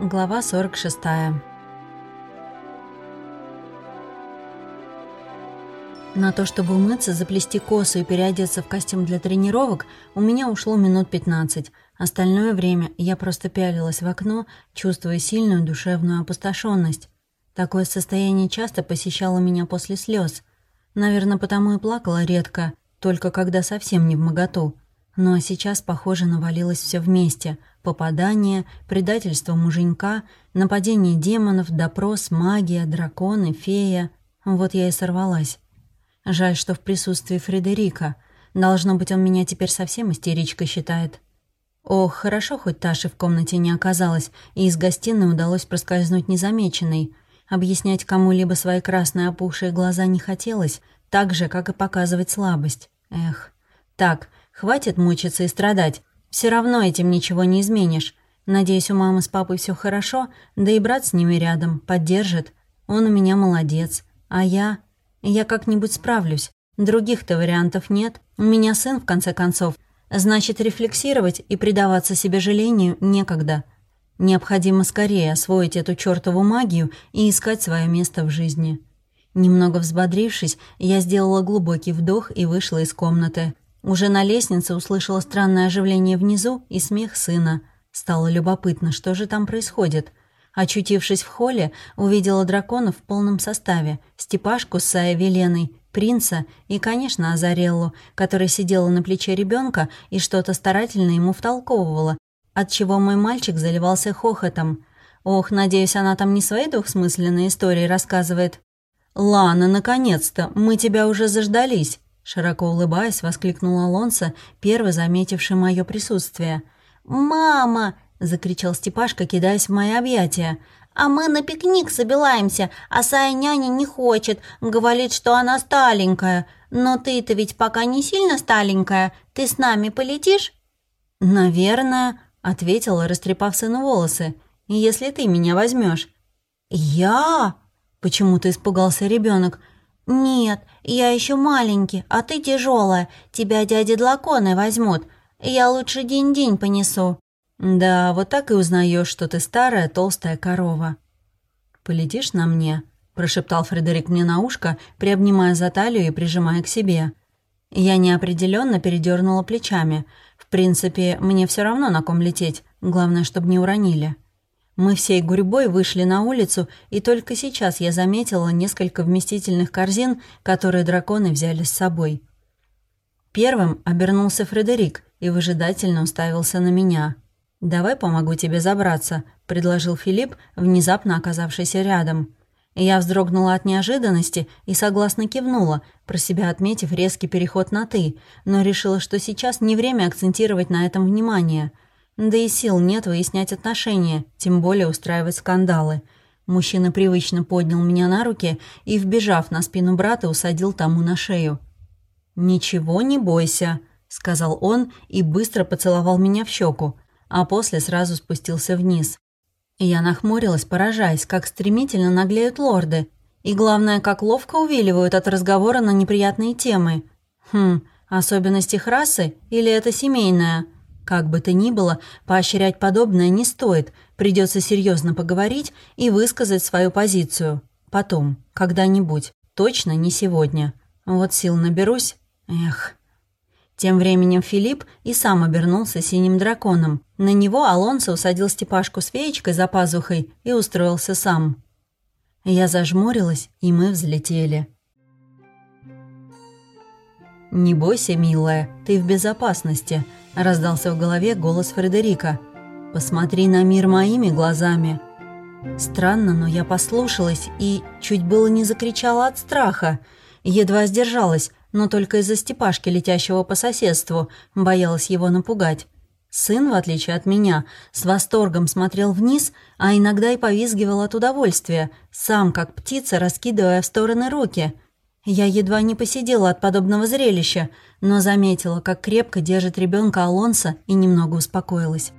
Глава 46 На то, чтобы умыться, заплести косу и переодеться в костюм для тренировок, у меня ушло минут 15. Остальное время я просто пялилась в окно, чувствуя сильную душевную опустошенность. Такое состояние часто посещало меня после слез. Наверное, потому и плакала редко, только когда совсем не в моготу. А сейчас, похоже, навалилось все вместе. Попадание, предательство муженька, нападение демонов, допрос, магия, драконы, фея. Вот я и сорвалась. Жаль, что в присутствии Фредерика. Должно быть, он меня теперь совсем истеричкой считает. Ох, хорошо, хоть Таши в комнате не оказалось, и из гостиной удалось проскользнуть незамеченной. Объяснять кому-либо свои красные опухшие глаза не хотелось, так же, как и показывать слабость. Эх. Так, Хватит мучиться и страдать. Все равно этим ничего не изменишь. Надеюсь, у мамы с папой все хорошо, да и брат с ними рядом, поддержит. Он у меня молодец. А я... Я как-нибудь справлюсь. Других-то вариантов нет. У меня сын, в конце концов. Значит, рефлексировать и предаваться себе жалению некогда. Необходимо скорее освоить эту чёртову магию и искать свое место в жизни. Немного взбодрившись, я сделала глубокий вдох и вышла из комнаты. Уже на лестнице услышала странное оживление внизу и смех сына. Стало любопытно, что же там происходит. Очутившись в холле, увидела драконов в полном составе, Степашку с Сая Веленой, принца и, конечно, Азареллу, которая сидела на плече ребенка и что-то старательно ему втолковывала, отчего мой мальчик заливался хохотом. Ох, надеюсь, она там не свои двухсмысленные истории рассказывает. «Лана, наконец-то! Мы тебя уже заждались!» Широко улыбаясь, воскликнул Алонсо, первый заметивший мое присутствие. «Мама!» — закричал Степашка, кидаясь в мои объятия. «А мы на пикник собираемся, а Сая няня не хочет, говорит, что она сталенькая. Но ты-то ведь пока не сильно сталенькая, ты с нами полетишь?» «Наверное», — ответила, растрепав сыну волосы, «если ты меня возьмешь. «Я?» — почему-то испугался ребенок. «Нет, я еще маленький, а ты тяжелая. Тебя дяди Длаконы возьмут. Я лучше день-день понесу». «Да, вот так и узнаешь, что ты старая толстая корова». «Полетишь на мне?» – прошептал Фредерик мне на ушко, приобнимая за талию и прижимая к себе. Я неопределенно передернула плечами. В принципе, мне все равно на ком лететь, главное, чтобы не уронили. Мы всей гурьбой вышли на улицу, и только сейчас я заметила несколько вместительных корзин, которые драконы взяли с собой. Первым обернулся Фредерик и выжидательно уставился на меня. «Давай помогу тебе забраться», — предложил Филипп, внезапно оказавшийся рядом. Я вздрогнула от неожиданности и согласно кивнула, про себя отметив резкий переход на «ты», но решила, что сейчас не время акцентировать на этом внимание — да и сил нет выяснять отношения, тем более устраивать скандалы. Мужчина привычно поднял меня на руки и, вбежав на спину брата, усадил тому на шею. «Ничего не бойся», — сказал он и быстро поцеловал меня в щеку, а после сразу спустился вниз. Я нахмурилась, поражаясь, как стремительно наглеют лорды, и, главное, как ловко увиливают от разговора на неприятные темы. Хм, особенность их расы или это семейная? Как бы то ни было, поощрять подобное не стоит, придется серьезно поговорить и высказать свою позицию. Потом, когда-нибудь, точно не сегодня. Вот сил наберусь. Эх. Тем временем Филипп и сам обернулся синим драконом. На него Алонсо усадил Степашку с феечкой за пазухой и устроился сам. Я зажмурилась, и мы взлетели. «Не бойся, милая, ты в безопасности», – раздался в голове голос Фредерика. «Посмотри на мир моими глазами». Странно, но я послушалась и чуть было не закричала от страха. Едва сдержалась, но только из-за Степашки, летящего по соседству, боялась его напугать. Сын, в отличие от меня, с восторгом смотрел вниз, а иногда и повизгивал от удовольствия, сам, как птица, раскидывая в стороны руки – я едва не посидела от подобного зрелища, но заметила, как крепко держит ребенка Алонса и немного успокоилась.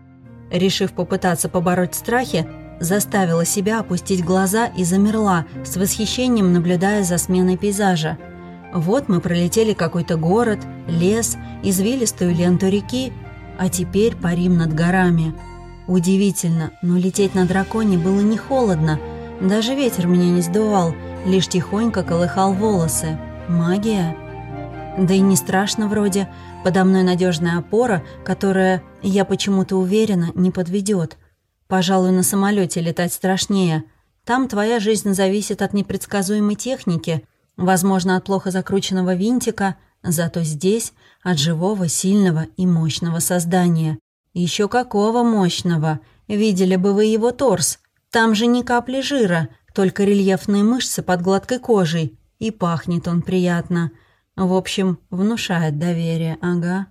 Решив попытаться побороть страхи, заставила себя опустить глаза и замерла, с восхищением наблюдая за сменой пейзажа. Вот мы пролетели какой-то город, лес, извилистую ленту реки, а теперь парим над горами. Удивительно, но лететь на драконе было не холодно. Даже ветер меня не сдувал, лишь тихонько колыхал волосы. Магия? Да и не страшно вроде. Подо мной надежная опора, которая, я почему-то уверена, не подведет. Пожалуй, на самолете летать страшнее. Там твоя жизнь зависит от непредсказуемой техники, возможно, от плохо закрученного винтика, зато здесь от живого, сильного и мощного создания. Еще какого мощного! Видели бы вы его торс. Там же ни капли жира, только рельефные мышцы под гладкой кожей. И пахнет он приятно. В общем, внушает доверие, ага.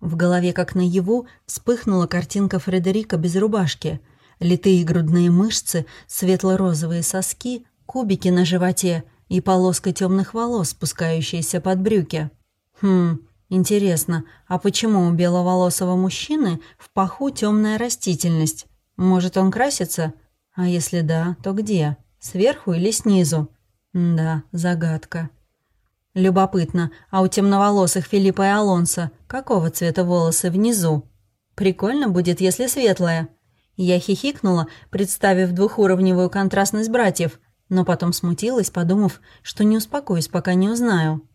В голове, как наяву, вспыхнула картинка Фредерика без рубашки. Литые грудные мышцы, светло-розовые соски, кубики на животе и полоска темных волос, спускающиеся под брюки. Хм, Интересно, а почему у беловолосого мужчины в паху темная растительность? Может, он красится? А если да, то где? Сверху или снизу? Да, загадка. Любопытно, а у темноволосых Филиппа и Алонса какого цвета волосы внизу? Прикольно будет, если светлое. Я хихикнула, представив двухуровневую контрастность братьев, но потом смутилась, подумав, что не успокоюсь, пока не узнаю.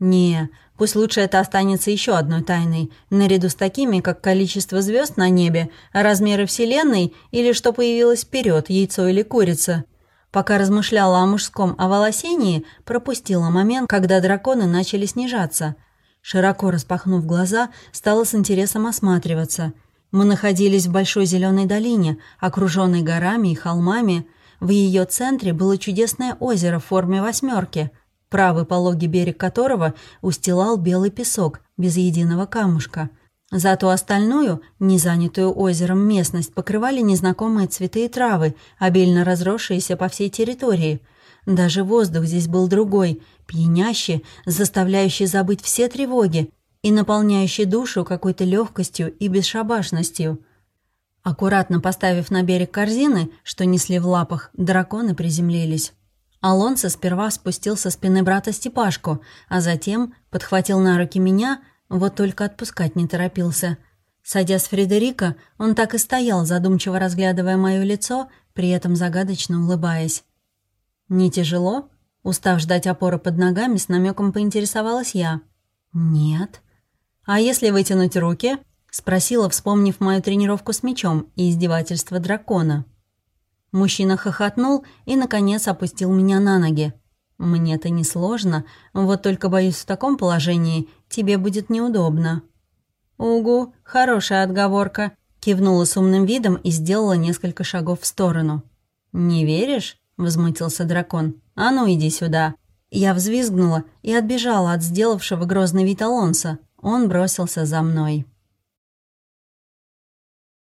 Не, пусть лучше это останется еще одной тайной, наряду с такими, как количество звезд на небе, размеры Вселенной или что появилось вперед, яйцо или курица. Пока размышляла о мужском оволосении, пропустила момент, когда драконы начали снижаться. Широко распахнув глаза, стала с интересом осматриваться. Мы находились в большой зеленой долине, окруженной горами и холмами. В ее центре было чудесное озеро в форме восьмерки – правый пологий берег которого устилал белый песок без единого камушка. Зато остальную, не занятую озером местность, покрывали незнакомые цветы и травы, обильно разросшиеся по всей территории. Даже воздух здесь был другой, пьянящий, заставляющий забыть все тревоги и наполняющий душу какой-то легкостью и бесшабашностью. Аккуратно поставив на берег корзины, что несли в лапах, драконы приземлились. Алонсо сперва спустил со спины брата Степашку, а затем подхватил на руки меня, вот только отпускать не торопился. Садя с Фредерика, он так и стоял, задумчиво разглядывая мое лицо, при этом загадочно улыбаясь. «Не тяжело?» Устав ждать опоры под ногами, с намеком поинтересовалась я. «Нет». «А если вытянуть руки?» — спросила, вспомнив мою тренировку с мечом и издевательство дракона. Мужчина хохотнул и, наконец, опустил меня на ноги. «Мне-то несложно, вот только, боюсь, в таком положении тебе будет неудобно». «Угу, хорошая отговорка», — кивнула с умным видом и сделала несколько шагов в сторону. «Не веришь?» — возмутился дракон. «А ну, иди сюда». Я взвизгнула и отбежала от сделавшего грозный вид Алонса. Он бросился за мной.